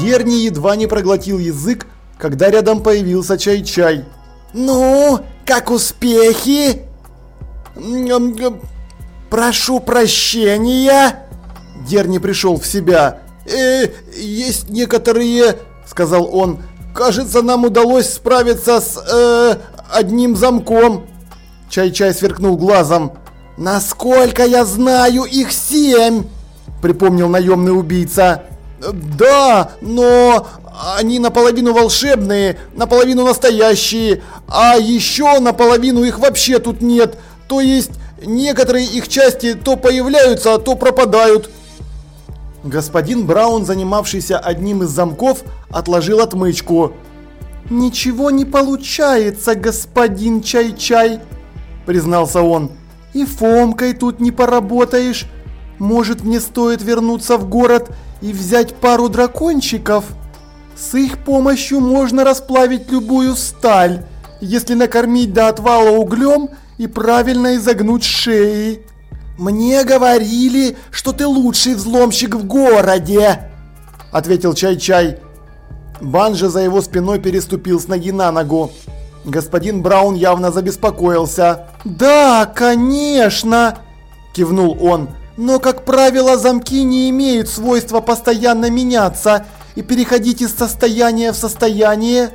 Дерни едва не проглотил язык, когда рядом появился Чай-Чай. «Ну, как успехи?» «Прошу прощения!» Дерни пришел в себя. «Э, есть некоторые...» Сказал он. «Кажется, нам удалось справиться с... Э, одним замком!» Чай-Чай сверкнул глазом. «Насколько я знаю, их семь!» Припомнил наемный убийца. «Да, но они наполовину волшебные, наполовину настоящие, а еще наполовину их вообще тут нет. То есть некоторые их части то появляются, то пропадают». Господин Браун, занимавшийся одним из замков, отложил отмычку. «Ничего не получается, господин Чай-Чай», – признался он. «И Фомкой тут не поработаешь. Может, мне стоит вернуться в город и взять пару дракончиков? С их помощью можно расплавить любую сталь, если накормить до отвала углем и правильно изогнуть шеи». «Мне говорили, что ты лучший взломщик в городе!» Ответил Чай-Чай. Банжи за его спиной переступил с ноги на ногу. Господин Браун явно забеспокоился. «Да, конечно!» – кивнул он. «Но, как правило, замки не имеют свойства постоянно меняться и переходить из состояния в состояние».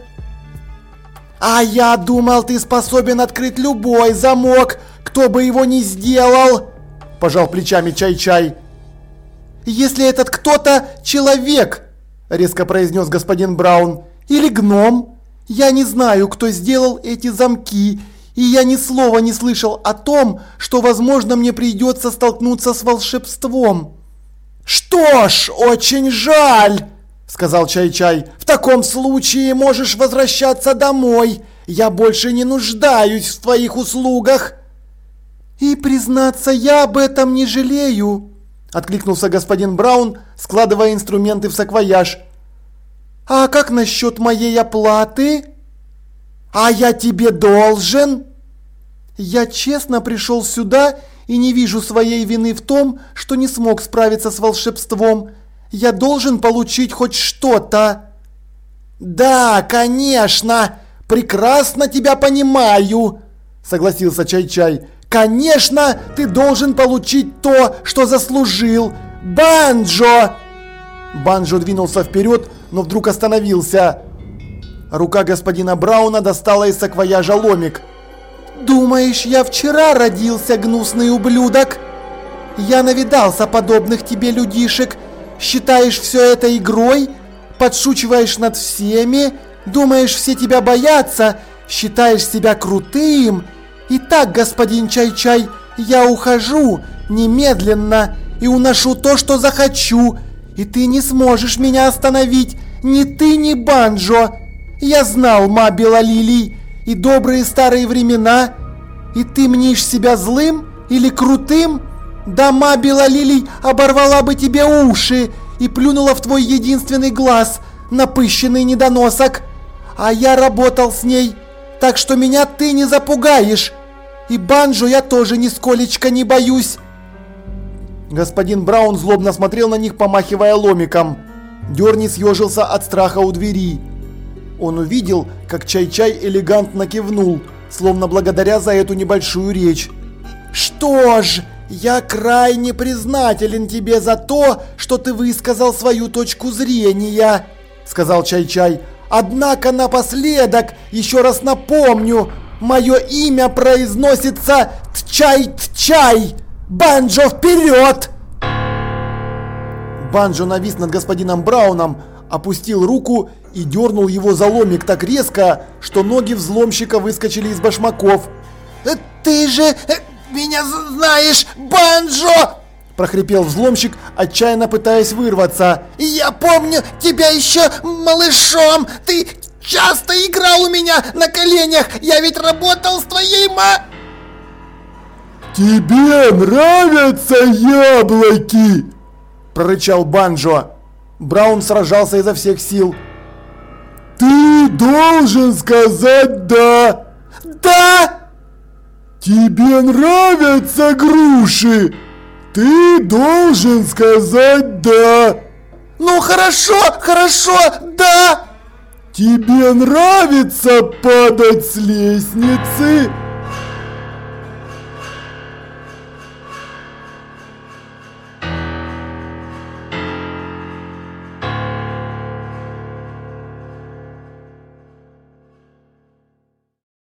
«А я думал, ты способен открыть любой замок, кто бы его ни сделал!» – пожал плечами Чай-Чай. «Если этот кто-то человек!» – резко произнес господин Браун. «Или гном? Я не знаю, кто сделал эти замки, и я ни слова не слышал о том, что, возможно, мне придется столкнуться с волшебством». «Что ж, очень жаль!» – сказал Чай-Чай. «В таком случае можешь возвращаться домой. Я больше не нуждаюсь в твоих услугах». «И, признаться, я об этом не жалею», – откликнулся господин Браун, складывая инструменты в саквояж. «А как насчет моей оплаты?» «А я тебе должен?» «Я честно пришел сюда и не вижу своей вины в том, что не смог справиться с волшебством. Я должен получить хоть что-то». «Да, конечно! Прекрасно тебя понимаю!» – согласился Чай-Чай. Конечно, ты должен получить то, что заслужил. Банджо! Банджо двинулся вперед, но вдруг остановился. Рука господина Брауна достала из саквояжа ломик. «Думаешь, я вчера родился, гнусный ублюдок? Я навидался подобных тебе людишек. Считаешь все это игрой? Подшучиваешь над всеми? Думаешь, все тебя боятся? Считаешь себя крутым? Итак, господин Чай-Чай, я ухожу немедленно и уношу то, что захочу, и ты не сможешь меня остановить, ни ты, ни Банджо. Я знал Мабила Лилий и добрые старые времена, и ты мнишь себя злым или крутым? Да Мабила Лилий оборвала бы тебе уши и плюнула в твой единственный глаз, напыщенный недоносок. А я работал с ней так что меня ты не запугаешь. И банджо я тоже нисколечко не боюсь. Господин Браун злобно смотрел на них, помахивая ломиком. Дерни съежился от страха у двери. Он увидел, как Чай-Чай элегантно кивнул, словно благодаря за эту небольшую речь. «Что ж, я крайне признателен тебе за то, что ты высказал свою точку зрения», — сказал Чай-Чай. Однако напоследок еще раз напомню, мое имя произносится Тчай-Тчай! Банджо вперед! Банджо навис над господином Брауном, опустил руку и дернул его за ломик так резко, что ноги взломщика выскочили из башмаков. «Э, «Ты же э, меня знаешь, Банджо!» прохрипел взломщик, отчаянно пытаясь вырваться. «Я помню тебя еще малышом! Ты часто играл у меня на коленях! Я ведь работал с твоей ма...» «Тебе нравятся яблоки?» – прорычал Банджо. Браун сражался изо всех сил. «Ты должен сказать «да». «Да!» «Тебе нравятся груши?» Ты должен сказать «да». Ну хорошо, хорошо, да! Тебе нравится падать с лестницы?